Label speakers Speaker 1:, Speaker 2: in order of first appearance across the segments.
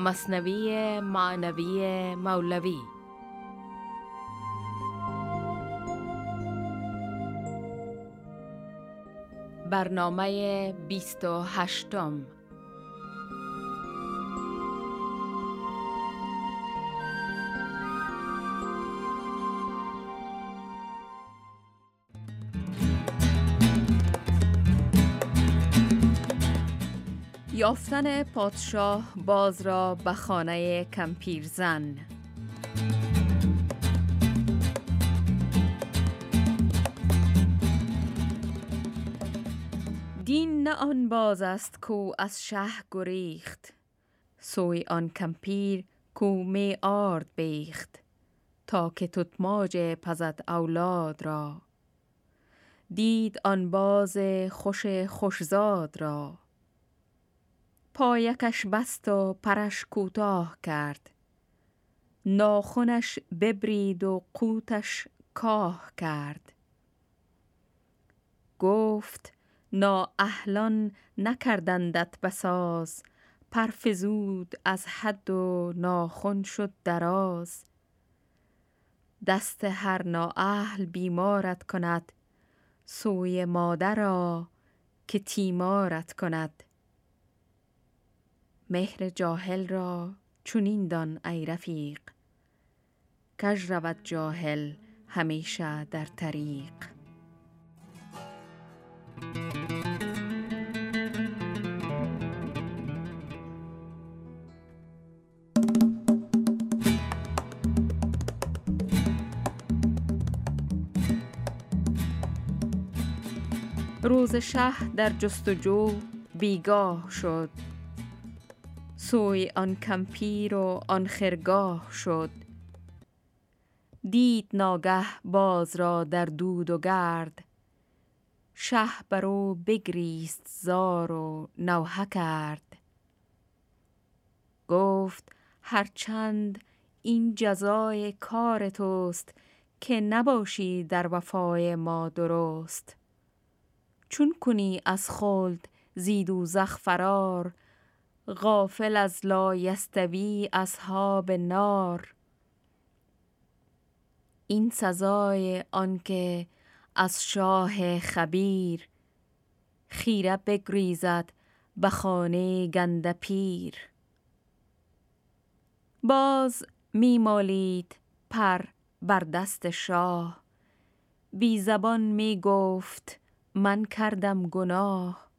Speaker 1: مصنوی معنوی مولوی. برنامه بیست و هشتم. یافتن پادشاه باز را به خانه کمپیرزن. دین نه آن باز است کو از شه گریخت. سوی آن کمپیر کو می آرد بیخت تا که تتماج پزد اولاد را. دید آن باز خوش خوشزاد را. پایکش بست و پرش کوتاه کرد. ناخونش ببرید و قوتش کاه کرد. گفت اهلان نکردندت بساز پرفزود از حد و ناخون شد دراز. دست هر نااهل بیمارت کند سوی مادر که تیمارت کند. مهر جاهل را چونین دان ای رفیق. کژ رود جاهل همیشه در طریق. روز شه در جستجو بیگاه شد. سوی آن کمپیر و آن خرگاه شد. دید ناگه باز را در دود و گرد. شه برو بگریست زار و نوحه کرد. گفت هرچند این جزای کار توست که نباشی در وفای ما درست. چون کنی از خلد زیدو زخ فرار غافل از لا یستوی اصحاب نار. این سزای آنکه از شاه خبیر خیره بگریزد به خانه گنده پیر باز میمالید پر بر دست شاه. بی زبان می گفت من کردم گناه.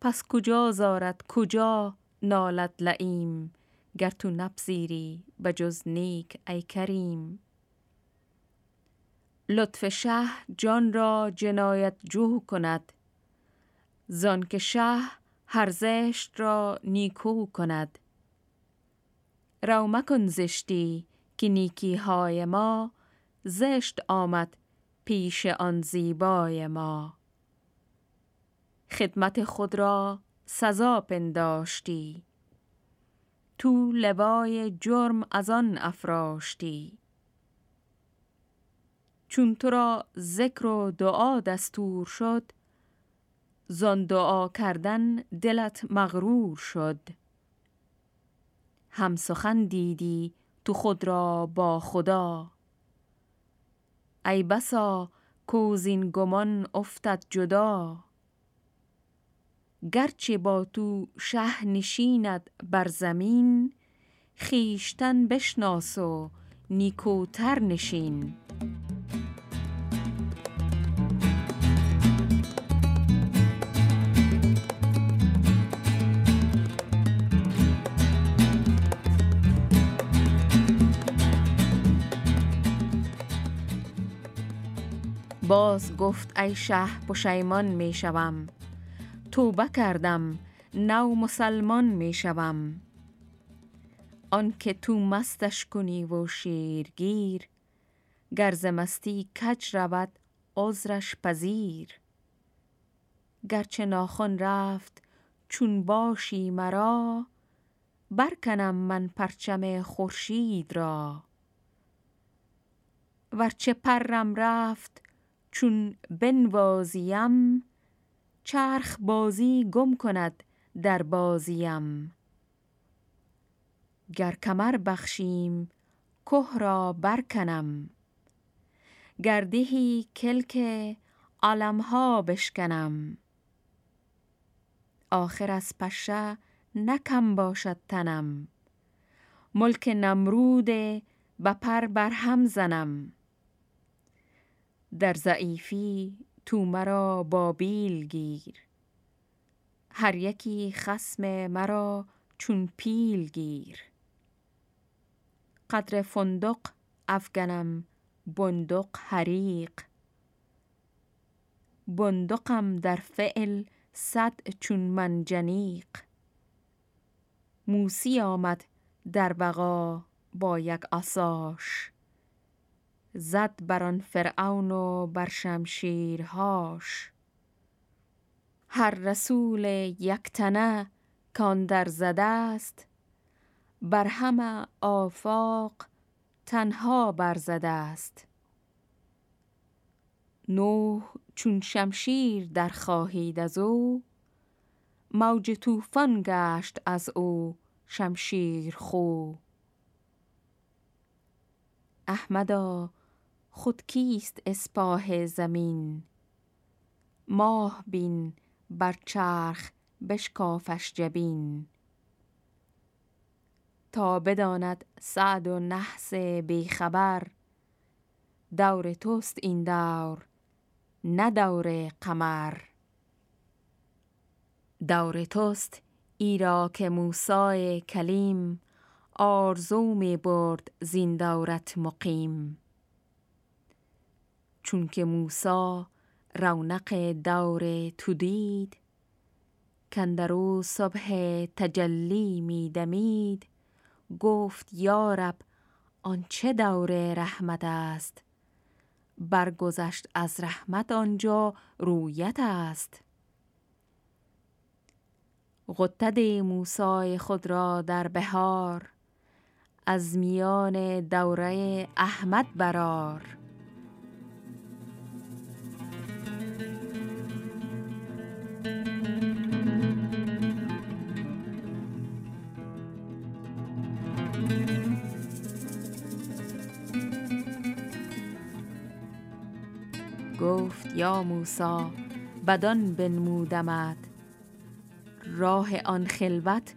Speaker 1: پس کجا زارد کجا نالد لعیم؟ گر تو نپذیری به جز نیک ای کریم. لطف شه جان را جنایت جو کند زان که شه هر زشت را نیکو کند. رو مکن زشتی که نیکی های ما زشت آمد پیش آن زیبای ما. خدمت خود را سزا پنداشتی. تو لوای جرم از آن افراشتی. چون تو را ذکر و دعا دستور شد زان دعا کردن دلت مغرور شد. هم سخن دیدی تو خود را با خدا. ای بسا کوزین گمان افتد جدا. گرچه با تو شه نشیند بر زمین خیشتن بشناس و نیکوتر نشین. باز گفت ای شه پشیمان می شوم. توبه کردم نو مسلمان می شوم آنکه تو مستش کنی و شیرگیر گرز مستی کج رود عذرش پذیر. گرچه ناخن رفت چون باشی مرا برکنم من پرچم خورشید را. ورچه پرم رفت چون بنوازیم چرخ بازی گم کند در بازیم. گر کمر بخشیم که را برکنم. گردهی کلک علمها بشکنم. آخر از پشه نکم باشد تنم. ملک نمرود به پر بر هم زنم. در ضعیفی تو مرا با بیل گیر. هر یکی خسم مرا چون پیل گیر. قدر فندق افگنم بندق حریق. بندقم در فعل صد چون منجنیق موسی آمد در بقا با یک آساش. زد بر آن فرعون و بر شمشیرهاش. هر رسول یک تنه کان در زده است بر همه آفاق تنها برزده است. نوح چون شمشیر در خواهید از او موج طوفان گشت از او شمشیر خو. احمدا خود کیست اسپاه زمین؟ ماه بین بر چرخ بشکافش جبین. تا بداند سعد و نحس بیخبر دور توست این دور نه دور قمر. دور توست ایرا که موسای کلیم آرزو می برد زین دورت مقیم. چون که موسا رونق دور تو دید کندرو صبح تجلی می دمید گفت یارب آن چه دور رحمت است. برگذشت از رحمت آنجا رویت است. غتد موسای خود را در بهار از میان دوره احمد برار یا موسا بدان بنمودمت. راه آن خلوت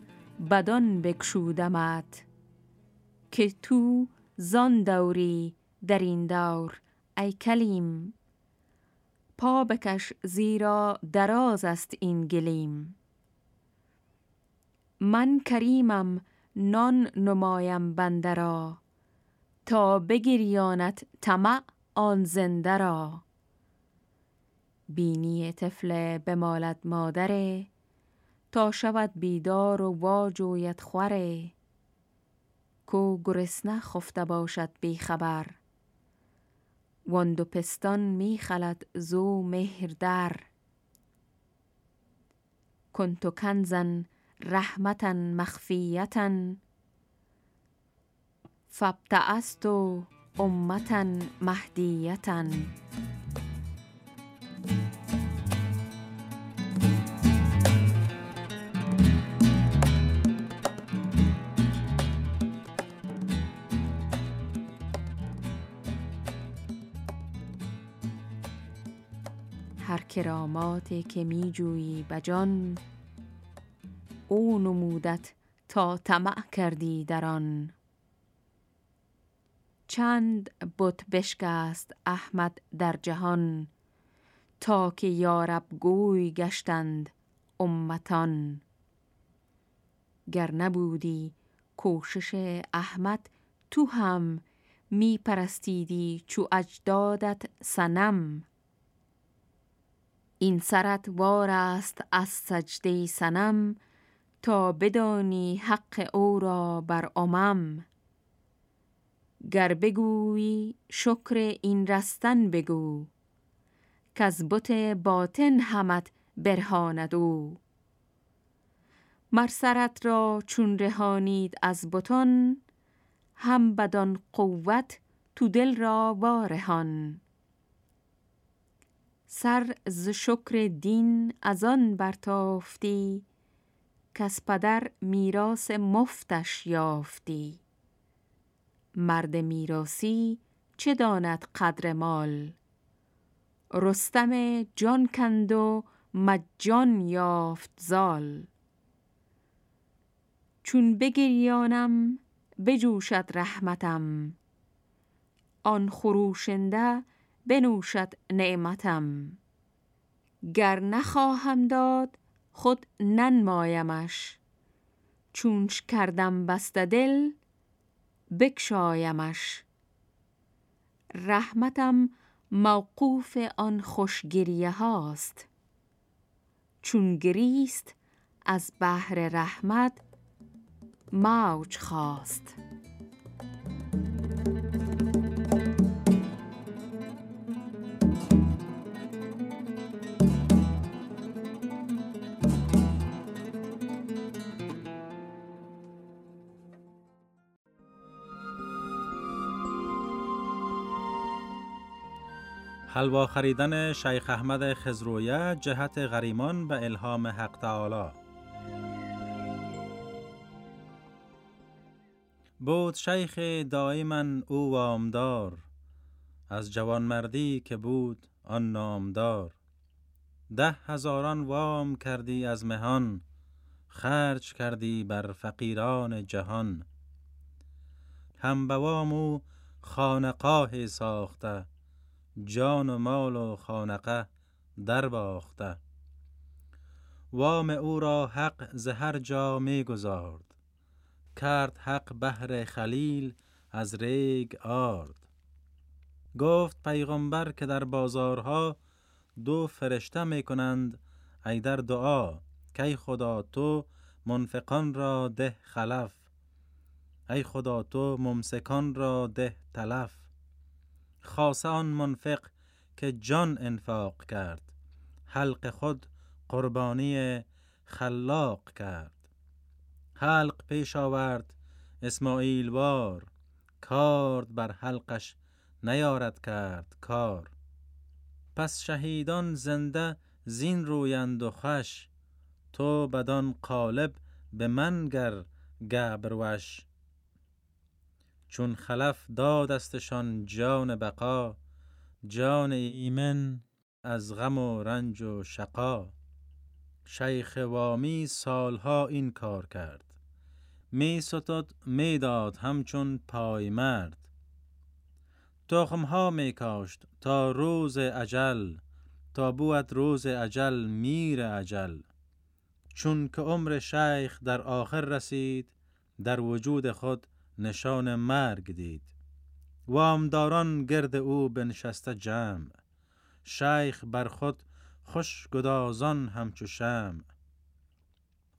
Speaker 1: بدان بکشودمت که تو زان دوری در این دور ای کلیم. پا بکش زیرا دراز است این گلیم. من کریمم نان نمایم بنده را. تا بگریانت طمع آن زنده را. بینی طفل بمالد مادره تا شود بیدار و واجوید خوره. کو گرسنه خفته باشد بیخبر وان دو پستان می خلد زو مهر در. کنتو کنزن رحمتا مخفیتا فابتعست امتا مهدیتا هر کراماتی که می جویی بجان او نمودت تا طمع کردی در آن. چند بت بشکست احمد در جهان تا که یارب گوی گشتند امتان. گر نبودی کوشش احمد تو هم می پرستیدی چو اجدادت سنم این سرت وار است از سجده سنم تا بدانی حق او را بر امم گر بگویی شکر این رستن بگو کز بت باطن همت برهاند او. مرسرت را چون رهانید از بتان هم بدان قوت تو دل را وارهان. سر ز شکر دین از آن برتافتی کس پدر میراث مفتش یافتی. مرد میراسی چه داند قدر مال؟ رستم جان کند و مجان یافت زال. چون بگریانم بجوشد رحمتم. آن خروشنده بنوشد نعمتم. گر نخواهم داد خود ننمایمش. چونش کردم بست دل بکشایمش. رحمتم موقوف آن خوشگریه هاست. چون گریست از بحر رحمت موج خواست.
Speaker 2: حلوا خریدن شیخ احمد خزرویه جهت غریمان به الهام حق تعالی. بود شیخ دائما او وامدار از جوانمردی که بود آن نامدار. ده هزاران وام کردی از مهان خرج کردی بر فقیران جهان. هم به وام او خانقاه ساخته جان و مال و خانقه در باخته وام او را حق زهر جا می گذارد کرد حق بهر خلیل از ریگ آرد. گفت پیغمبر که در بازارها دو فرشته می کنند ای در دعا کی خدا تو منفقان را ده خلف. ای خدا تو ممسکان را ده تلف. خاصه آن منفق که جان انفاق کرد. حلق خود قربانی خلاق کرد. حلق پیش آورد اسماعیل وار. کارد بر حلقش نیارد کرد کار. پس شهیدان زنده زین رویند و خش تو بدان قالب به من گر گبروش چون خلف دادستشان جان بقا جان ایمن از غم و رنج و شقا. شیخ وامی سالها این کار کرد می ستد می داد همچون پای مرد. تخمها می کاشت تا روز اجل تا بود روز اجل میر اجل. چون که عمر شیخ در آخر رسید در وجود خود نشان مرگ دید. وامداران گرد او بنشسته جمع. شیخ بر خود خوش گدازان همچو شم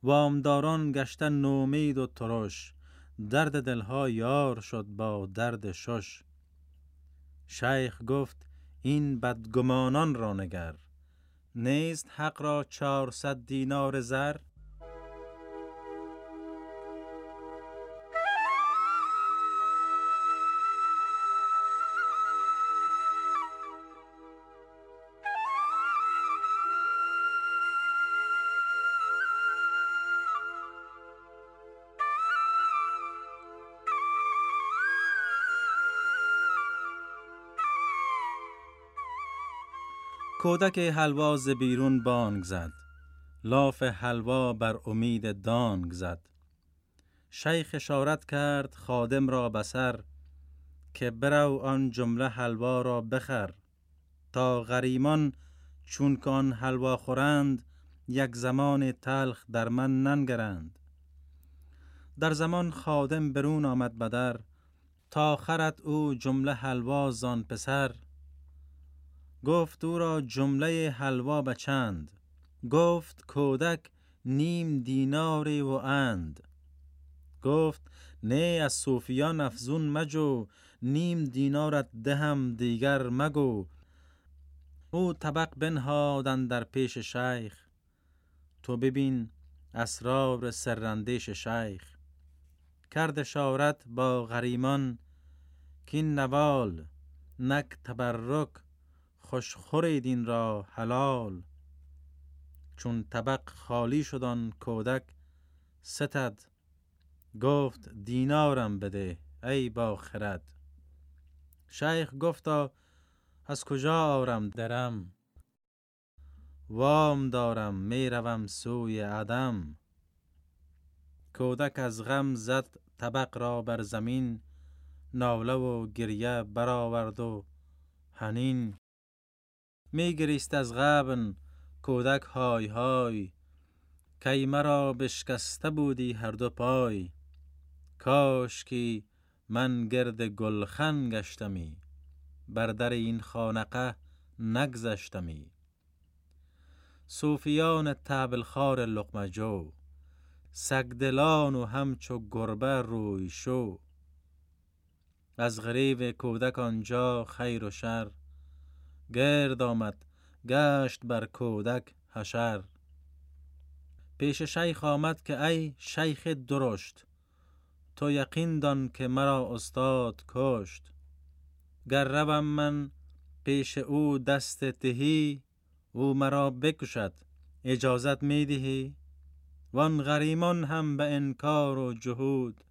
Speaker 2: وامداران گشته نومید و ترش. درد دلها یار شد با درد شش. شیخ گفت این بدگمانان را نگر. نیست حق را چهارصد دینار زر؟ کودک حلوا ز بیرون بانگ زد. لاف حلوا بر امید دانگ زد. شیخ اشارت کرد خادم را بسر که برو آن جمله حلوا را بخر. تا غریمان چون کان حلوا خورند یک زمان تلخ در من ننگرند. در زمان خادم برون آمد بدر تا خرد او جمله حلوا زان پسر. گفت او را جمله حلوا به چند گفت کودک نیم دیناری و اند. گفت نه از صوفیان افزون مجو نیم دینارت دهم دیگر مگو. او طبق بنهادن در پیش شیخ. تو ببین اسرار سرندیش شیخ. کرد اشارت با غریمان کین نوال نک تبرک خوش خورید این را حلال چون طبق خالی شدن کودک ستد گفت دینارم بده ای با خرد شیخ گفتا از کجا آرم درم وام دارم می‌روم سوی عدم کودک از غم زد طبق را بر زمین ناله و گریه برآورد و هنین میگریست از غبن کودک های های. کی مرا بشکسته بودی هر دو پای. کاش که من گرد گلخن گشتمی بر در این خانقه نگذشتمی. صوفیان تبل خار لقمه جو سگدلان و همچو گربه روی شو. از غریب کودک آنجا خیر و شر گرد آمد گشت بر کودک حشر. پیش شیخ آمد که ای شیخ درشت تو یقین دان که مرا استاد کشت. گر روم من پیش او دست دهی او مرا بکشد اجازت می دهی. وان غریمان هم به انکار و جهود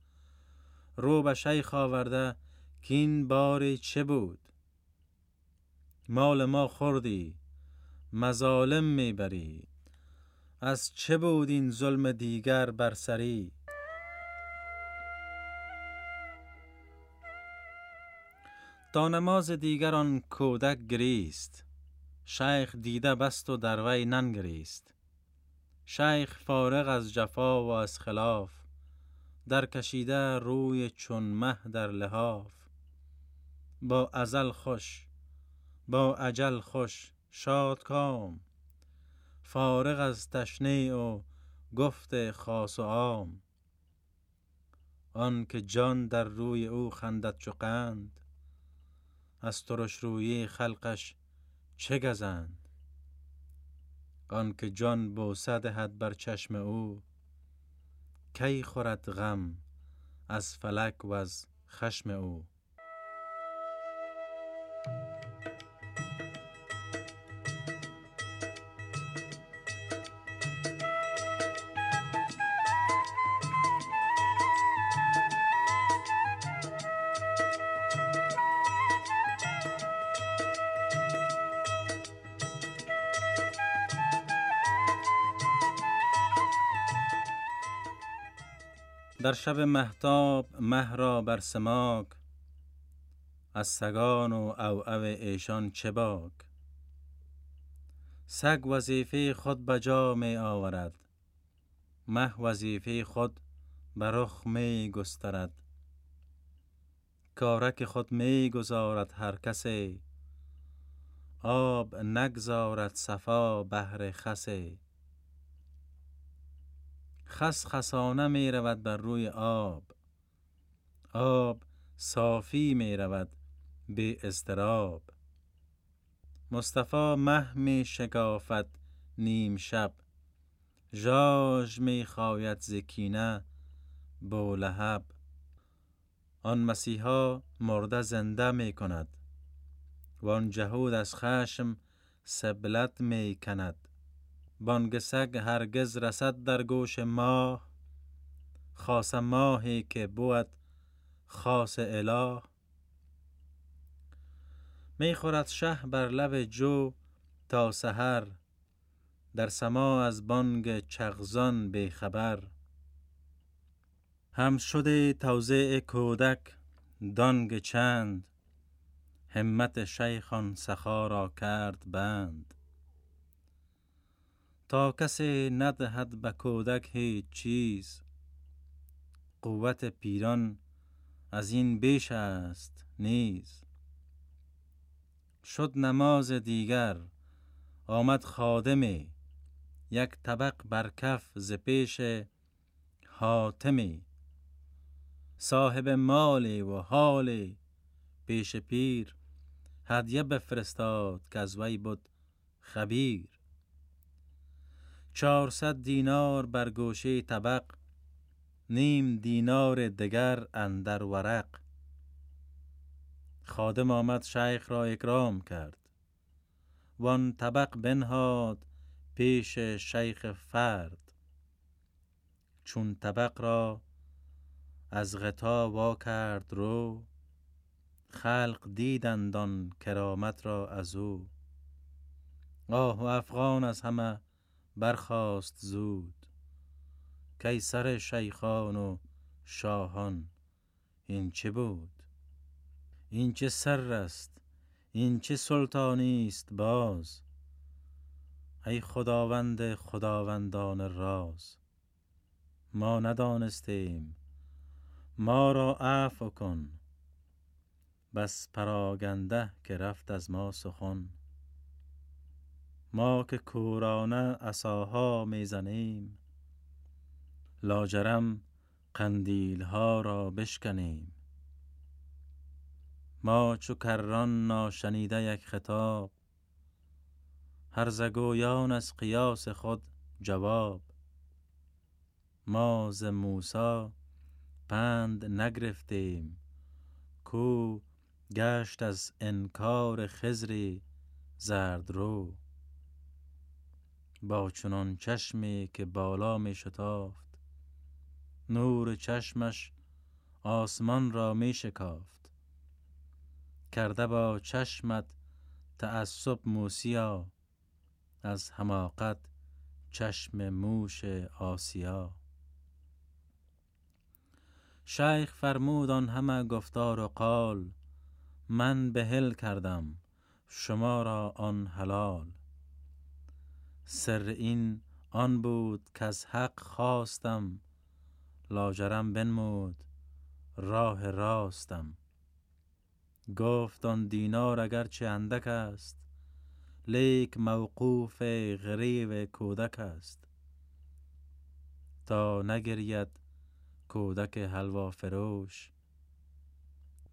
Speaker 2: رو به شیخ آورده که این باری چه بود؟ مال ما خوردی مظالم می‌بری. از چه بود این ظلم دیگر بر سری؟ تا نماز دیگر آن کودک گریست شیخ دیده بست و در وی ننگریست. شیخ فارغ از جفا و از خلاف در کشیده روی چون مه در لحاف. با ازل خوش با عجل خوش شاد کام. فارغ از تشنه و گفت خاص و عام. آن که جان در روی او خندد چو قند از ترش روی خلقش چه گزند؟ آن که جان بوسه دهد بر چشم او کی خورد غم از فلک و از خشم او؟ در شب محتاب مه را بر سماک از سگان و او او ایشان چه باک؟ سگ وظیفه خود بجا می آورد مه وظیفه خود برخ می گسترد. کارک خود می گذارد هر کسی آب نگذارد صفا بهر خسی. خس خسانه می رود بر روی آب. آب صافی می رود به استراب مصطفی مه می شکافت نیم شب. ژاژ می خاید زکینه بولهب آن مسیحا مرده زنده می کند. و آن جهود از خشم سبلت می کند. بانگ سگ هرگز رسد در گوش ماه خاص ماهی که بود خاص اله. می خورد شه بر لب جو تا سحر در سما از بانگ چغزان خبر هم شده توزیع کودک دانگ چند همت شیخان سخا را کرد بند. تا کسی ندهد به کودک هیچ چیز. قوت پیران از این بیش است نیز. شد نماز دیگر آمد خادمی یک طبق بر کف ز پیش حاتمی صاحب مالی و حالی پیش پیر هدیه بفرستاد که از وی بود خبیر. چهارصد دینار بر گوشه طبق نیم دینار دگر اندر ورق. خادم آمد شیخ را اکرام کرد. وان طبق بنهاد پیش شیخ فرد. چون طبق را از غطا وا کرد رو خلق دیدندان کرامت را از او. آه و افغان از همه برخاست زود. کیسر شیخان و شاهان این چه بود؟ این چه سر است؟ این چه سلطانی است باز؟ ای خداوند خداوندان راز ما ندانستیم. ما را عفو کن. بس پراگنده که رفت از ما سخن. ما که کورانه اساها می‌زنیم لاجرم قندیل ها را بشکنیم. ما چو کران ناشنیده یک خطاب هر زگویان از قیاس خود جواب. ما ز موسی پند نگرفتیم کو گشت از انکار خزری زرد رو. با چنان چشمی که بالا می شتافت نور چشمش آسمان را می شکافت کرده با چشمت تعصب موسیا از حماقت چشم موش آسیا. شیخ فرمود آن همه گفتار و قال من بهل کردم شما را آن حلال. سر این آن بود که از حق خواستم لاجرم بنمود راه راستم. گفت آن دینار اگرچه اندک است لیک موقوف غریب کودک است. تا نگرید کودک حلوا فروش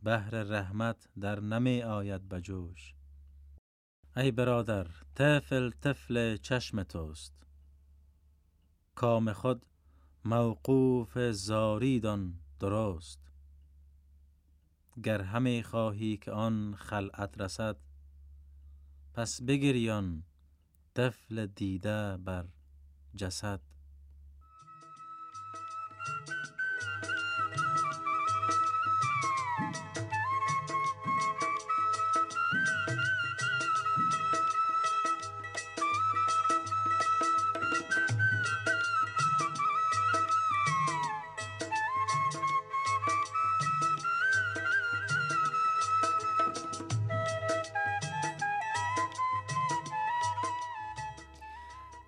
Speaker 2: بهر رحمت در نمی آید بجوش. ای برادر طفل طفل چشم توست. کام خود موقوف زاریدان درست. گر همی خواهی که آن خلعت رسد پس بگریان طفل دیده بر جسد.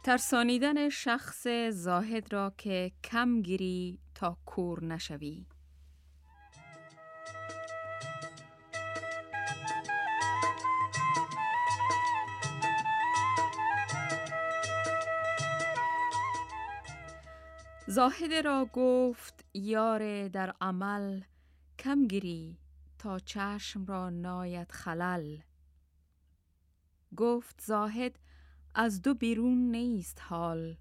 Speaker 1: ترسانیدن شخص زاهد را که کم گیری تا کور نشوی. زاهد را گفت یار در عمل کم گیری تا چشم را ناید خلل. گفت زاهد از دو بیرون نیست حال.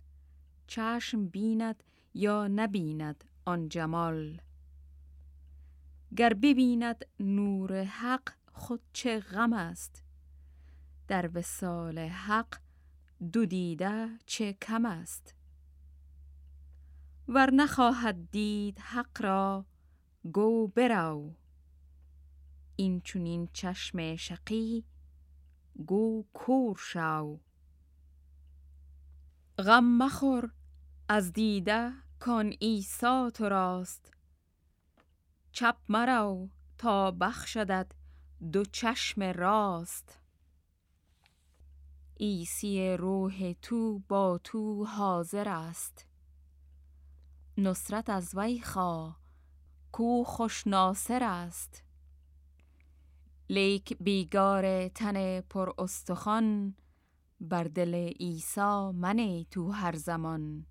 Speaker 1: چشم بیند یا نبیند آن جمال. گر ببیند نور حق خود چه غم است؟ در وسال حق دو دیده چه کم است؟ ور نخواهد دید حق را گو برو این چونین چشم شقی گو کور شو غم مخور از دیده کان عیسی تو راست. چپ مرو تا بخشدت دو چشم راست. عیسی روح تو با تو حاضر است. نصرت از وی خواه کو خوش ناصر است. لیک بیگار تن پر استخوان بر دل عیسی منه تو هر زمان.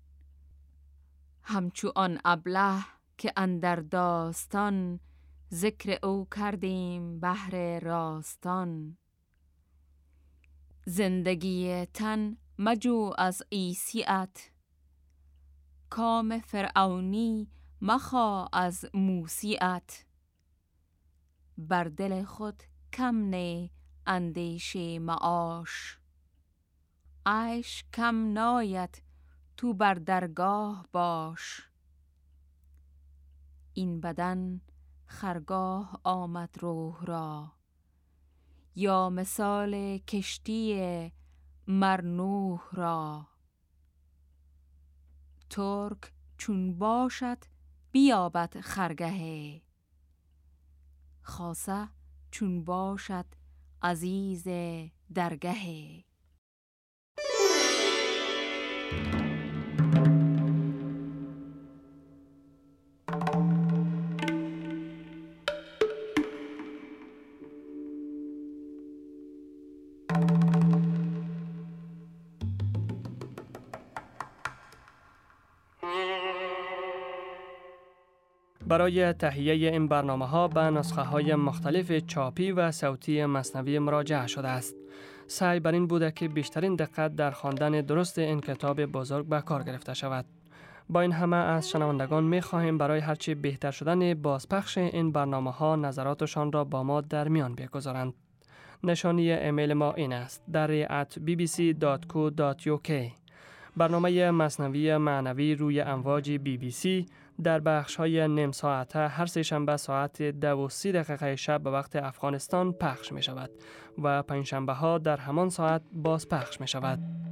Speaker 1: همچو آن ابله که اندر داستان ذکر او کردیم بهر راستان. زندگی تن مجو از عیسیت. کام فرعونی مخوا از موسیت. بر دل خود کم نه اندیشه معاش. عیش کم ناید تو بر درگاه باش. این بدن خرگاه آمد روح را. یا مثال کشتی مرنوح را. ترک چون باشد بیابد خرگه. خاصه چون باشد عزیز درگه.
Speaker 3: برای تهیه این برنامه ها به نسخه های مختلف چاپی و صوتی مصنوی مراجعه شده است. سعی بر این بوده که بیشترین دقت در خواندن درست این کتاب بزرگ به کار گرفته شود. با این همه از شنوندگان می خواهیم برای هرچی بهتر شدن بازپخش این برنامه ها نظراتشان را با ما در میان بگذارند. نشانی ایمیل ما این است در at bbc.co.uk برنامه مصنوی معنوی روی امواج سی در بخش های نیم ساعته هر سه شنبه ساعت دو و سی دقیقه شب به وقت افغانستان پخش می شود و پنج شنبه ها در همان ساعت باز پخش می شود.